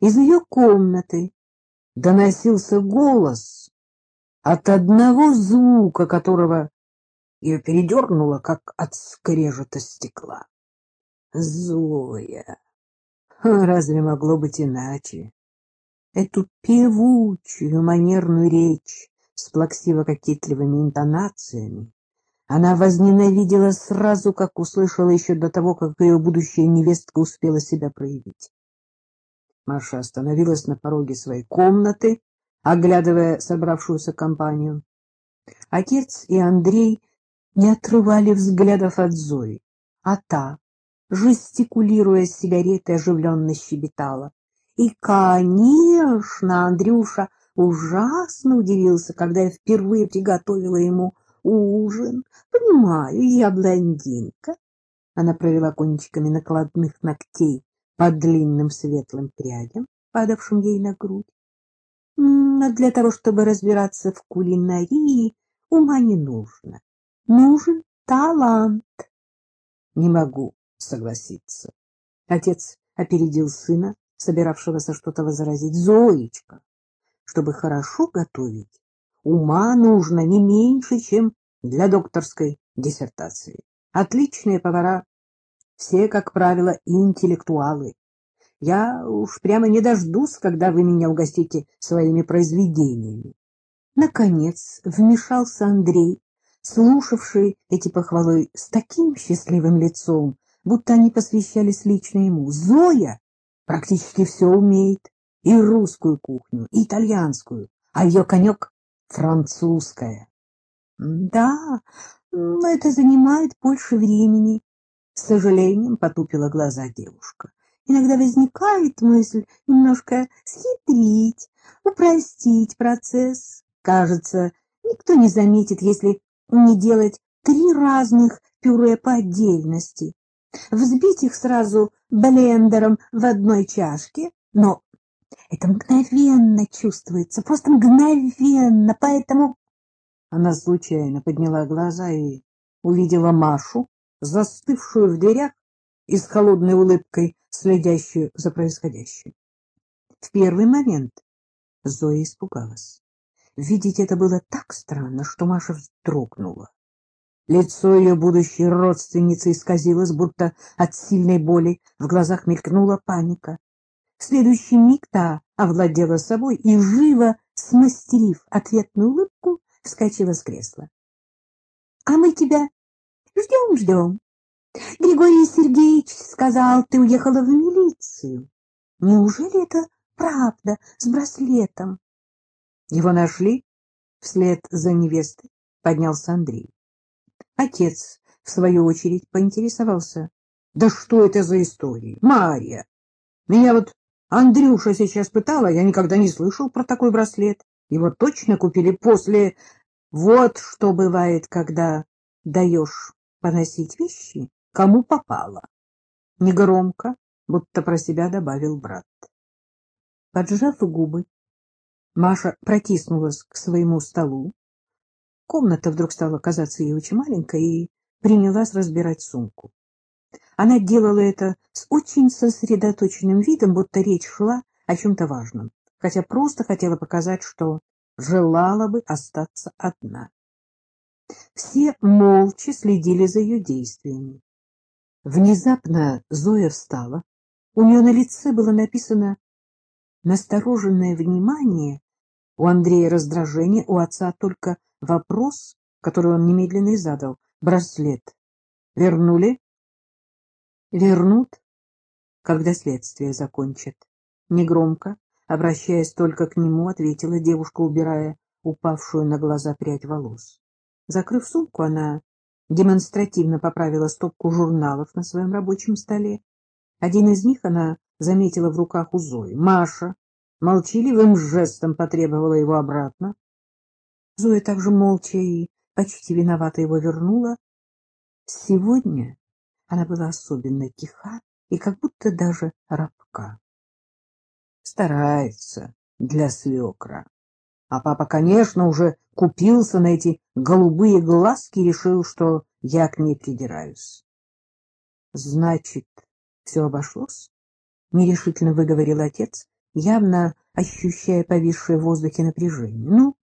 из ее комнаты доносился голос, от одного звука которого ее передернуло, как от скрежета стекла. Зоя! Разве могло быть иначе? Эту певучую манерную речь с плаксиво-кокетливыми интонациями она возненавидела сразу, как услышала еще до того, как ее будущая невестка успела себя проявить. Маша остановилась на пороге своей комнаты, оглядывая собравшуюся компанию. Отец и Андрей не отрывали взглядов от Зои, а та, жестикулируя сигаретой, оживленно щебетала. И, конечно, Андрюша ужасно удивился, когда я впервые приготовила ему ужин. Понимаю, я блондинка. Она провела кончиками накладных ногтей по длинным светлым прядям, падавшим ей на грудь. Но для того, чтобы разбираться в кулинарии, ума не нужно. Нужен талант. Не могу согласиться. Отец опередил сына, собиравшегося что-то возразить. Зоечка, чтобы хорошо готовить, ума нужно не меньше, чем для докторской диссертации. Отличные повара, все, как правило, интеллектуалы. Я уж прямо не дождусь, когда вы меня угостите своими произведениями. Наконец вмешался Андрей, слушавший эти похвалы с таким счастливым лицом, будто они посвящались лично ему. Зоя практически все умеет, и русскую кухню, и итальянскую, а ее конек французская. Да, но это занимает больше времени. С сожалением потупила глаза девушка. Иногда возникает мысль немножко схитрить, упростить процесс. Кажется, никто не заметит, если не делать три разных пюре по отдельности. Взбить их сразу блендером в одной чашке, но это мгновенно чувствуется, просто мгновенно, поэтому... Она случайно подняла глаза и увидела Машу, застывшую в дверях и с холодной улыбкой, следящую за происходящим. В первый момент Зоя испугалась. Видеть это было так странно, что Маша вздрогнула. Лицо ее будущей родственницы исказилось, будто от сильной боли, в глазах мелькнула паника. В следующий миг та овладела собой и, живо смастерив ответную улыбку, вскочила с кресла. — А мы тебя ждем, ждем. Григорий Сергеевич сказал, ты уехала в милицию. Неужели это правда с браслетом? Его нашли вслед за невестой, поднялся Андрей. Отец, в свою очередь, поинтересовался. — Да что это за история? Марья! Меня вот Андрюша сейчас пытала, я никогда не слышал про такой браслет. Его точно купили после... Вот что бывает, когда даешь поносить вещи, кому попало. Негромко, будто про себя добавил брат. Поджав губы, Маша протиснулась к своему столу. Комната вдруг стала казаться ей очень маленькой и принялась разбирать сумку. Она делала это с очень сосредоточенным видом, будто речь шла о чем-то важном, хотя просто хотела показать, что желала бы остаться одна. Все молча следили за ее действиями. Внезапно Зоя встала. У нее на лице было написано настороженное внимание у Андрея раздражение, у отца только вопрос, который он немедленно и задал. Браслет вернули? Вернут, когда следствие закончат. Негромко, обращаясь только к нему, ответила девушка, убирая упавшую на глаза прядь волос. Закрыв сумку, она демонстративно поправила стопку журналов на своем рабочем столе. Один из них она заметила в руках у Зои. Маша молчаливым жестом потребовала его обратно. Зоя также молча и почти виновато его вернула. Сегодня она была особенно тиха и как будто даже рабка. Старается для свекра. А папа, конечно, уже купился на эти голубые глазки и решил, что я к ней придираюсь. Значит, все обошлось? Нерешительно выговорил отец явно ощущая повисшее в воздухе напряжение. — Ну,